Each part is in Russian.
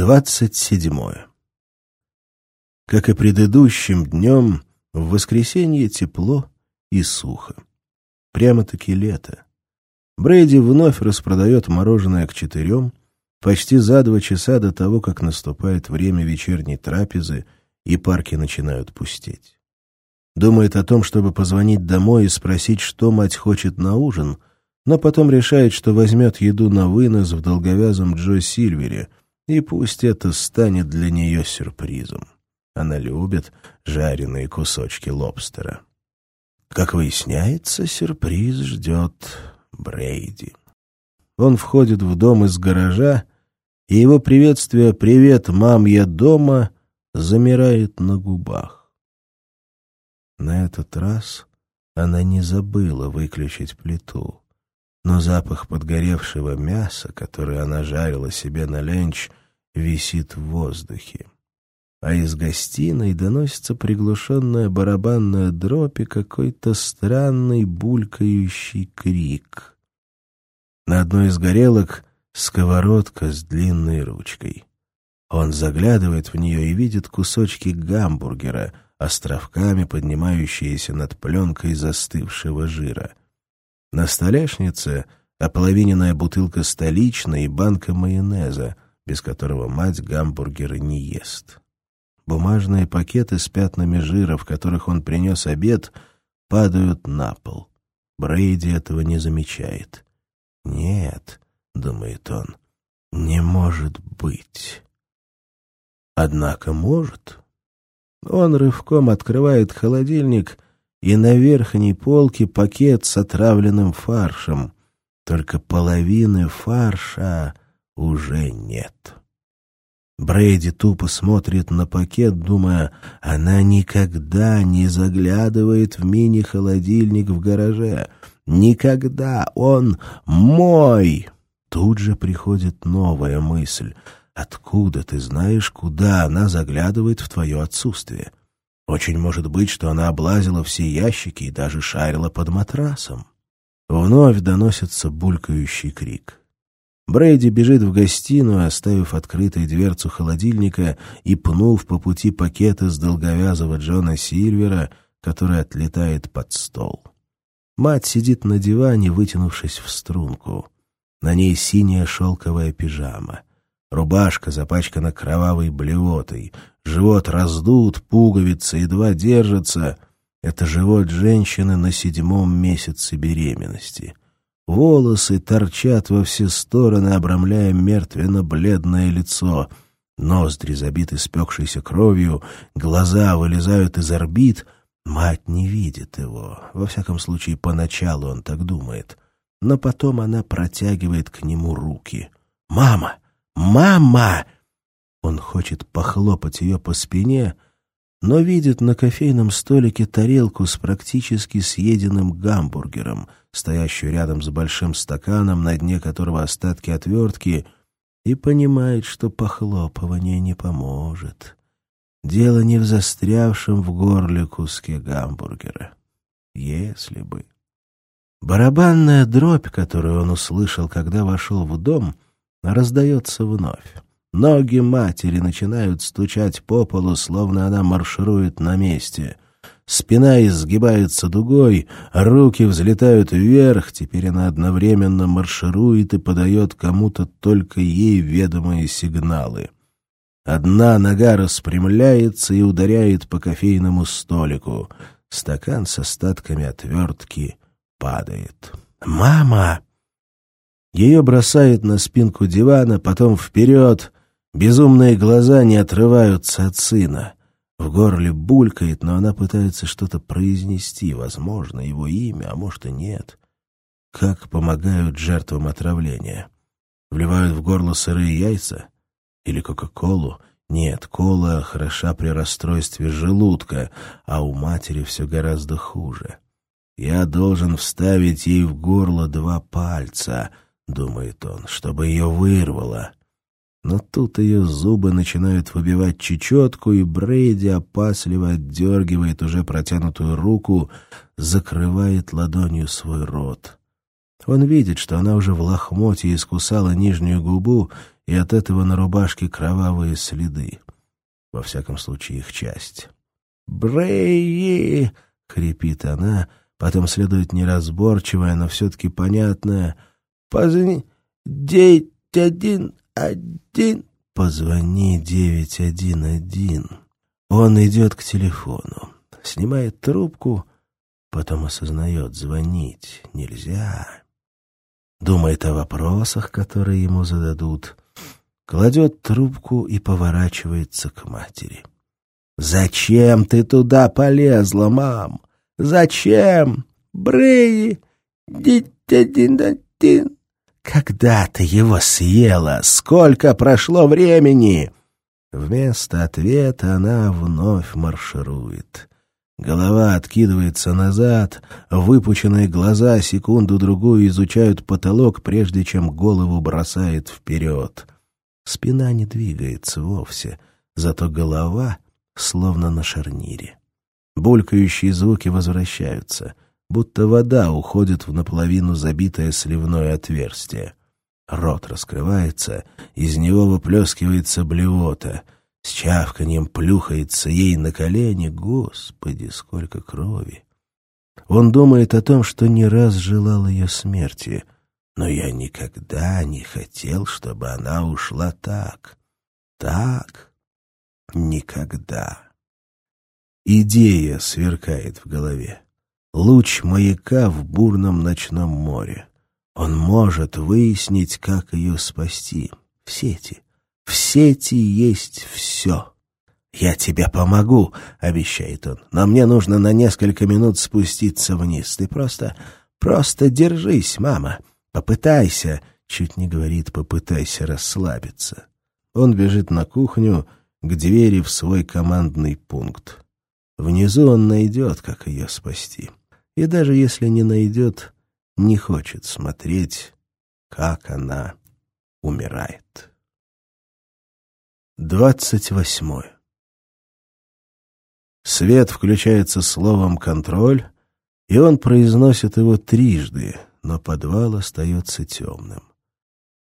Двадцать седьмое. Как и предыдущим днем, в воскресенье тепло и сухо. Прямо-таки лето. Брейди вновь распродает мороженое к четырем, почти за два часа до того, как наступает время вечерней трапезы, и парки начинают пустеть. Думает о том, чтобы позвонить домой и спросить, что мать хочет на ужин, но потом решает, что возьмет еду на вынос в долговязом Джо Сильвере — и пусть это станет для нее сюрпризом. Она любит жареные кусочки лобстера. Как выясняется, сюрприз ждет Брейди. Он входит в дом из гаража, и его приветствие «Привет, мам, я дома» замирает на губах. На этот раз она не забыла выключить плиту, но запах подгоревшего мяса, которое она жарила себе на ленч, висит в воздухе. А из гостиной доносится приглушенная барабанная дробь и какой-то странный булькающий крик. На одной из горелок сковородка с длинной ручкой. Он заглядывает в нее и видит кусочки гамбургера, островками поднимающиеся над пленкой застывшего жира. На столешнице ополовиненная бутылка столичной и банка майонеза — без которого мать гамбургеры не ест. Бумажные пакеты с пятнами жира, в которых он принес обед, падают на пол. Брейди этого не замечает. «Нет», — думает он, — «не может быть». Однако может. Он рывком открывает холодильник, и на верхней полке пакет с отравленным фаршем. Только половины фарша уже нет. Брейди тупо смотрит на пакет, думая, она никогда не заглядывает в мини-холодильник в гараже. Никогда! Он мой! Тут же приходит новая мысль. Откуда ты знаешь, куда она заглядывает в твое отсутствие? Очень может быть, что она облазила все ящики и даже шарила под матрасом. Вновь доносится булькающий крик. Брейди бежит в гостиную, оставив открытой дверцу холодильника и пнув по пути пакеты с долговязого Джона Сильвера, который отлетает под стол. Мать сидит на диване, вытянувшись в струнку. На ней синяя шелковая пижама. Рубашка запачкана кровавой блевотой. Живот раздут, пуговицы едва держатся. Это живот женщины на седьмом месяце беременности. Волосы торчат во все стороны, обрамляя мертвенно-бледное лицо. Ноздри забиты спекшейся кровью, глаза вылезают из орбит. Мать не видит его. Во всяком случае, поначалу он так думает. Но потом она протягивает к нему руки. «Мама! Мама!» Он хочет похлопать ее по спине — но видит на кофейном столике тарелку с практически съеденным гамбургером, стоящую рядом с большим стаканом, на дне которого остатки отвертки, и понимает, что похлопывание не поможет. Дело не в застрявшем в горле куске гамбургера. Если бы... Барабанная дробь, которую он услышал, когда вошел в дом, раздается вновь. Ноги матери начинают стучать по полу, словно она марширует на месте. Спина изгибается дугой, руки взлетают вверх, теперь она одновременно марширует и подает кому-то только ей ведомые сигналы. Одна нога распрямляется и ударяет по кофейному столику. Стакан с остатками отвертки падает. «Мама!» Ее бросает на спинку дивана, потом вперед — Безумные глаза не отрываются от сына. В горле булькает, но она пытается что-то произнести, возможно, его имя, а может и нет. Как помогают жертвам отравления? Вливают в горло сырые яйца? Или Кока-Колу? Нет, кола хороша при расстройстве желудка, а у матери все гораздо хуже. Я должен вставить ей в горло два пальца, думает он, чтобы ее вырвало. Но тут ее зубы начинают выбивать чечетку, и Брейди опасливо отдергивает уже протянутую руку, закрывает ладонью свой рот. Он видит, что она уже в лохмоте искусала нижнюю губу, и от этого на рубашке кровавые следы. Во всяком случае, их часть. «Брейи!» — хрипит она, потом следует неразборчивая, но все-таки понятная. «Позвони! Девять один один!» «Позвони девять один один!» Он идет к телефону, снимает трубку, потом осознает, звонить нельзя. Думает о вопросах, которые ему зададут, кладет трубку и поворачивается к матери. «Зачем ты туда полезла, мам? Зачем? Брей, один-один. Когда ты его съела? Сколько прошло времени?» Вместо ответа она вновь марширует. Голова откидывается назад, выпученные глаза секунду-другую изучают потолок, прежде чем голову бросает вперед. Спина не двигается вовсе, зато голова словно на шарнире. Булькающие звуки возвращаются, будто вода уходит в наполовину забитое сливное отверстие. Рот раскрывается, из него выплескивается блевота. С чавканьем плюхается ей на колени. Господи, сколько крови! Он думает о том, что не раз желал ее смерти, но я никогда не хотел, чтобы она ушла так. Так никогда. Идея сверкает в голове. Луч маяка в бурном ночном море. Он может выяснить, как ее спасти. В сети. В сети есть все. «Я тебе помогу», — обещает он, — «но мне нужно на несколько минут спуститься вниз. Ты просто... просто держись, мама. Попытайся», — чуть не говорит, «попытайся расслабиться». Он бежит на кухню, к двери в свой командный пункт. Внизу он найдет, как ее спасти. И даже если не найдет, не хочет смотреть, как она умирает. Двадцать восьмое. Свет включается словом «контроль», и он произносит его трижды, но подвал остается темным.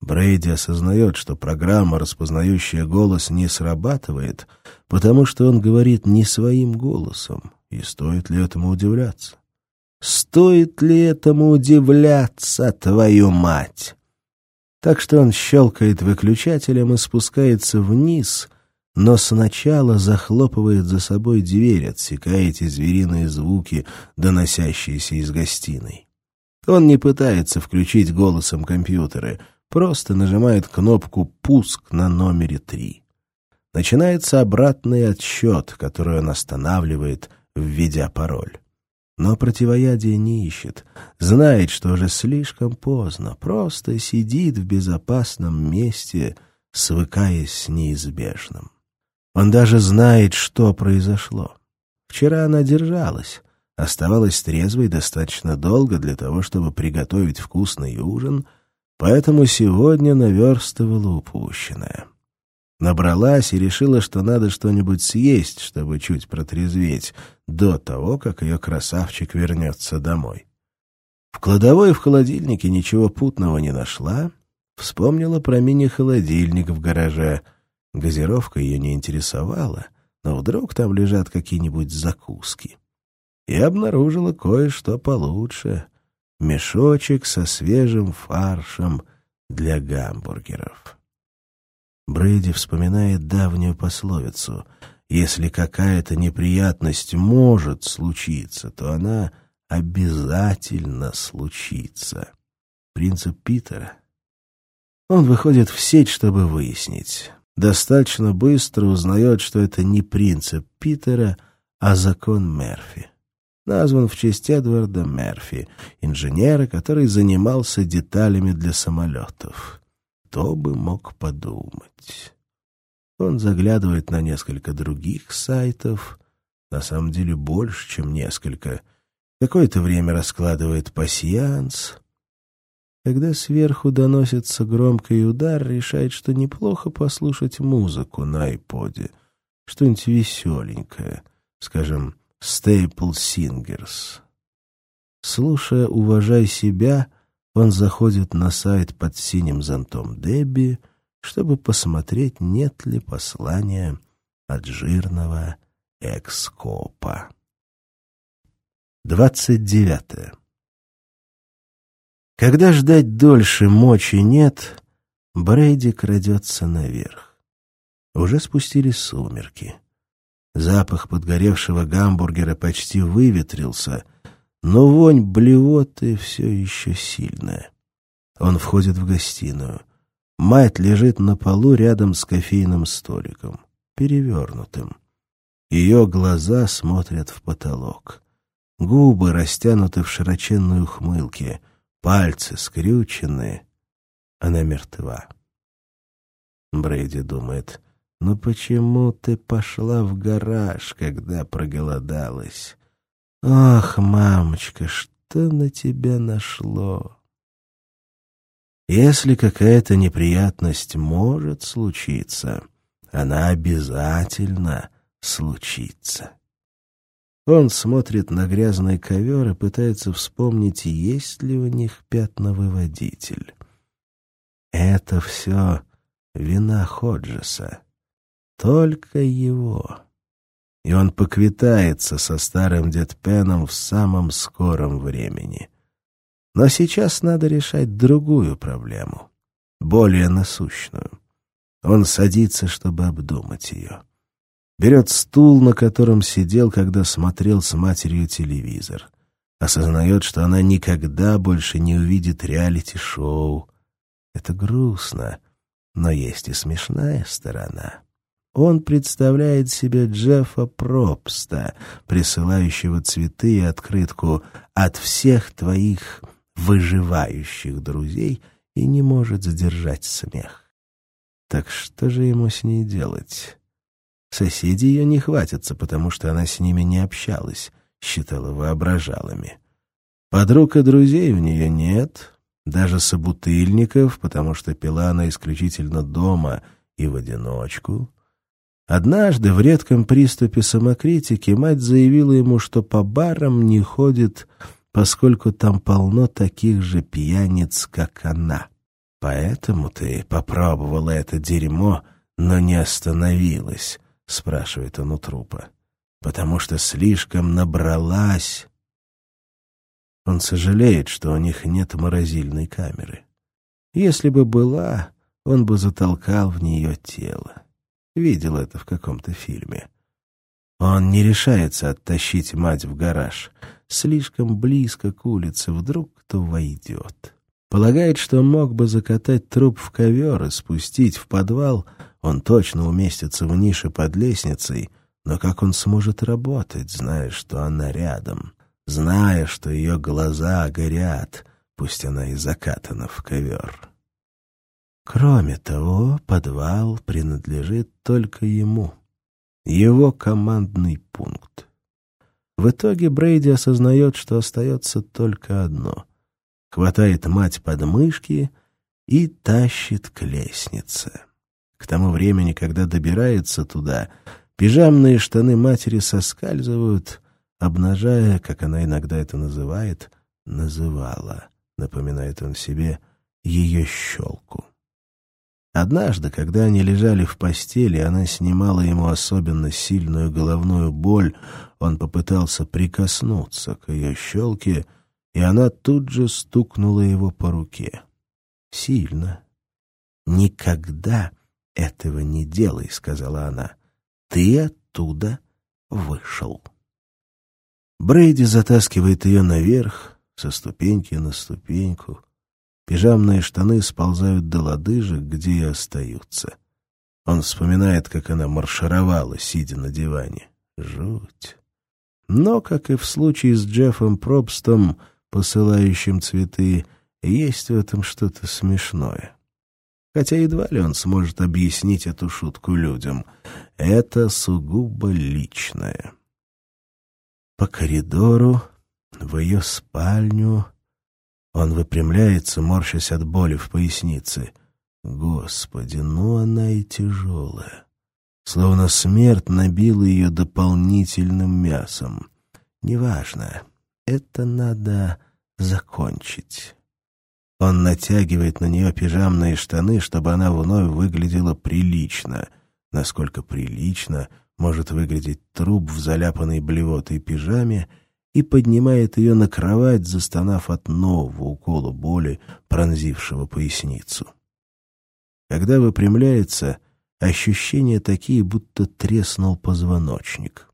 Брейди осознает, что программа, распознающая голос, не срабатывает, потому что он говорит не своим голосом, и стоит ли этому удивляться? Стоит ли этому удивляться, твою мать? Так что он щелкает выключателем и спускается вниз, но сначала захлопывает за собой дверь, отсекая эти звериные звуки, доносящиеся из гостиной. Он не пытается включить голосом компьютеры, просто нажимает кнопку «Пуск» на номере три. Начинается обратный отсчет, который он останавливает, введя пароль. Но противоядие не ищет, знает, что уже слишком поздно, просто сидит в безопасном месте, свыкаясь с неизбежным. Он даже знает, что произошло. Вчера она держалась, оставалась трезвой достаточно долго для того, чтобы приготовить вкусный ужин, поэтому сегодня наверстывала упущенное. Набралась и решила, что надо что-нибудь съесть, чтобы чуть протрезветь, до того, как ее красавчик вернется домой. В кладовой и в холодильнике ничего путного не нашла. Вспомнила про мини-холодильник в гараже. Газировка ее не интересовала, но вдруг там лежат какие-нибудь закуски. И обнаружила кое-что получше. Мешочек со свежим фаршем для гамбургеров. Брейди вспоминает давнюю пословицу «Если какая-то неприятность может случиться, то она обязательно случится». Принцип Питера. Он выходит в сеть, чтобы выяснить. Достаточно быстро узнает, что это не принцип Питера, а закон Мерфи. Назван в честь Эдварда Мерфи, инженера, который занимался деталями для самолетов. Кто бы мог подумать? Он заглядывает на несколько других сайтов, на самом деле больше, чем несколько. Какое-то время раскладывает пасьянс. Когда сверху доносится громкий удар, решает, что неплохо послушать музыку на айподе. Что-нибудь веселенькое, скажем, «Staple Singers». Слушая «Уважай себя», он заходит на сайт под синим зонтом Дебби, чтобы посмотреть, нет ли послания от жирного экскопа. Двадцать девятое. Когда ждать дольше мочи нет, Брейди крадется наверх. Уже спустились сумерки. Запах подгоревшего гамбургера почти выветрился, но вонь блевоты все еще сильная. Он входит в гостиную. Мать лежит на полу рядом с кофейным столиком, перевернутым. Ее глаза смотрят в потолок. Губы растянуты в широченной ухмылке, пальцы скрюченные. Она мертва. Брейди думает, «Ну почему ты пошла в гараж, когда проголодалась? Ах, мамочка, что на тебя нашло?» Если какая-то неприятность может случиться, она обязательно случится. Он смотрит на грязный ковер и пытается вспомнить, есть ли у них пятновыводитель. Это все вина Ходжеса. Только его. И он поквитается со старым дедпеном в самом скором времени. Но сейчас надо решать другую проблему, более насущную. Он садится, чтобы обдумать ее. Берет стул, на котором сидел, когда смотрел с матерью телевизор. Осознает, что она никогда больше не увидит реалити-шоу. Это грустно, но есть и смешная сторона. Он представляет себе Джеффа Пропста, присылающего цветы и открытку «От всех твоих выживающих друзей» и не может задержать смех. Так что же ему с ней делать? Соседи ее не хватятся, потому что она с ними не общалась, считала воображалами. Подруг и друзей у нее нет, даже собутыльников, потому что пила она исключительно дома и в одиночку. Однажды в редком приступе самокритики мать заявила ему, что по барам не ходит, поскольку там полно таких же пьяниц, как она. «Поэтому ты попробовала это дерьмо, но не остановилась», — спрашивает он у трупа. «Потому что слишком набралась». Он сожалеет, что у них нет морозильной камеры. Если бы была, он бы затолкал в нее тело. Видел это в каком-то фильме. Он не решается оттащить мать в гараж. Слишком близко к улице, вдруг кто войдет. Полагает, что мог бы закатать труп в ковер и спустить в подвал. Он точно уместится в нише под лестницей, но как он сможет работать, зная, что она рядом, зная, что ее глаза горят, пусть она и закатана в ковер. Кроме того, подвал принадлежит только ему. Его командный пункт. В итоге Брейди осознает, что остается только одно. Хватает мать под мышки и тащит к лестнице. К тому времени, когда добирается туда, пижамные штаны матери соскальзывают, обнажая, как она иногда это называет, называла, напоминает он себе, ее щелку. Однажды, когда они лежали в постели, она снимала ему особенно сильную головную боль, он попытался прикоснуться к ее щелке, и она тут же стукнула его по руке. Сильно. «Никогда этого не делай», — сказала она. «Ты оттуда вышел». Брейди затаскивает ее наверх, со ступеньки на ступеньку, Пижамные штаны сползают до лодыжек, где и остаются. Он вспоминает, как она маршировала, сидя на диване. Жуть. Но, как и в случае с Джеффом Пробстом, посылающим цветы, есть в этом что-то смешное. Хотя едва ли он сможет объяснить эту шутку людям. Это сугубо личное. По коридору, в ее спальню он выпрямляется, морщась от боли в пояснице. Господи, ну она и тяжелая. Словно смерть набила ее дополнительным мясом. Неважно, это надо закончить. Он натягивает на нее пижамные штаны, чтобы она вновь выглядела прилично. Насколько прилично может выглядеть труп в заляпанной блевотой пижаме и поднимает ее на кровать, застонав от нового укола боли, пронзившего поясницу. Когда выпрямляется, ощущения такие, будто треснул позвоночник.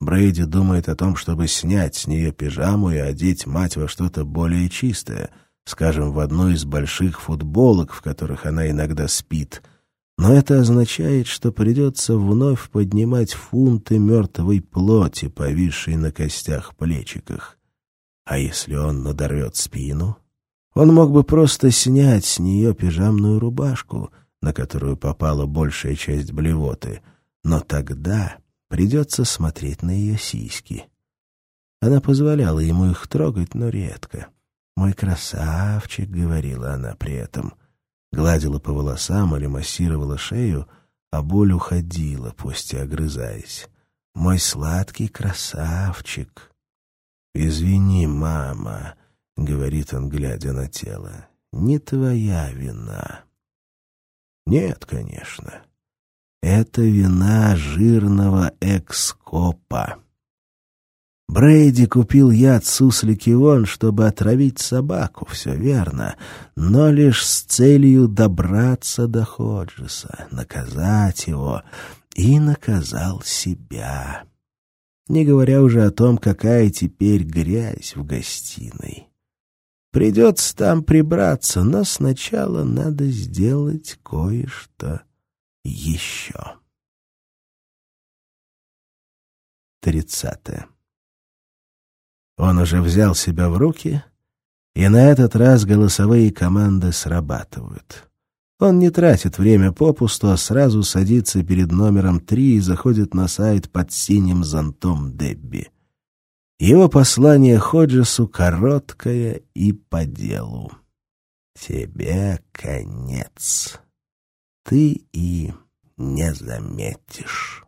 Брейди думает о том, чтобы снять с нее пижаму и одеть мать во что-то более чистое, скажем, в одну из больших футболок, в которых она иногда спит. Но это означает, что придется вновь поднимать фунты мертвой плоти, повисшей на костях-плечиках. А если он надорвет спину? Он мог бы просто снять с нее пижамную рубашку, на которую попала большая часть блевоты, но тогда Придется смотреть на ее сиськи. Она позволяла ему их трогать, но редко. «Мой красавчик», — говорила она при этом. Гладила по волосам или массировала шею, а боль уходила, пусть и огрызаясь. «Мой сладкий красавчик». «Извини, мама», — говорит он, глядя на тело, — «не твоя вина». «Нет, конечно». Это вина жирного экскопа. Брейди купил яд сусликион, чтобы отравить собаку, все верно, но лишь с целью добраться до Ходжеса, наказать его, и наказал себя. Не говоря уже о том, какая теперь грязь в гостиной. Придется там прибраться, но сначала надо сделать кое-что еще. Тридцатое. Он уже взял себя в руки, и на этот раз голосовые команды срабатывают. Он не тратит время попусту, а сразу садится перед номером три и заходит на сайт под синим зонтом Дебби. Его послание Ходжесу короткое и по делу. «Тебе конец» ты и не заметишь.